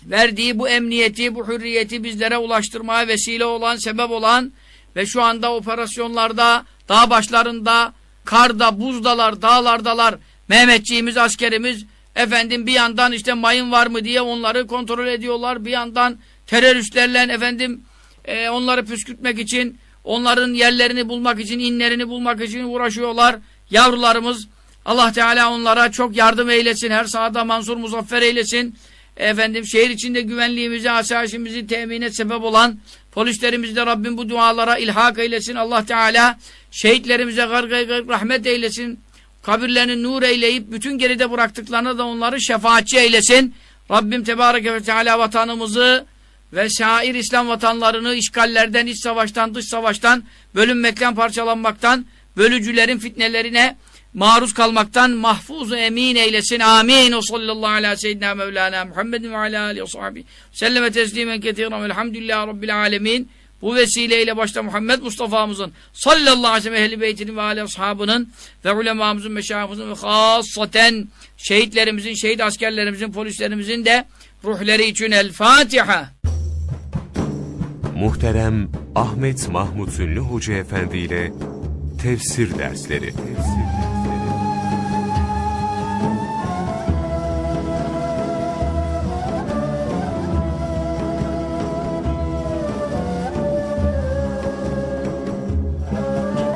Speaker 2: verdiği bu emniyeti, bu hürriyeti bizlere ulaştırmaya vesile olan, sebep olan ve şu anda operasyonlarda, dağ başlarında, karda, buzdalar, dağlardalar, Mehmetçiğimiz, askerimiz, efendim bir yandan işte mayın var mı diye onları kontrol ediyorlar. Bir yandan teröristlerle efendim e, onları püskürtmek için, onların yerlerini bulmak için, inlerini bulmak için uğraşıyorlar. Yavrularımız, Allah Teala onlara çok yardım eylesin, her sahada mansur muzaffer eylesin. Efendim şehir içinde güvenliğimizi, asayişimizi temine sebep olan polislerimizi de Rabbim bu dualara ilhak eylesin. Allah Teala şehitlerimize gargay rahmet eylesin. Kabirlerini nur eyleyip bütün geride bıraktıklarına da onları şefaatçi eylesin. Rabbim Tebareke ve Teala vatanımızı ve şair İslam vatanlarını işgallerden, iç savaştan, dış savaştan, bölünmekten, parçalanmaktan, bölücülerin fitnelerine maruz kalmaktan mahfuzu emin eylesin. Amin. O sallallahu ala seyyidina mevlana Muhammedin ve ala alihi ve sahbihi. Selleme teslimen ketiren velhamdülillahi rabbil alemin. Bu vesileyle başta Muhammed Mustafa'mızın sallallahu aleyhi ve sellem ehli beytinin ve aleyhi ashabının ve ulemamızın, meşayihimizin ve hassaten şehitlerimizin, şehit askerlerimizin, polislerimizin de ruhları için El Fatiha.
Speaker 1: Muhterem Ahmet Mahmut Ünlü Hoca Efendi ile Tefsir Dersleri Tefsir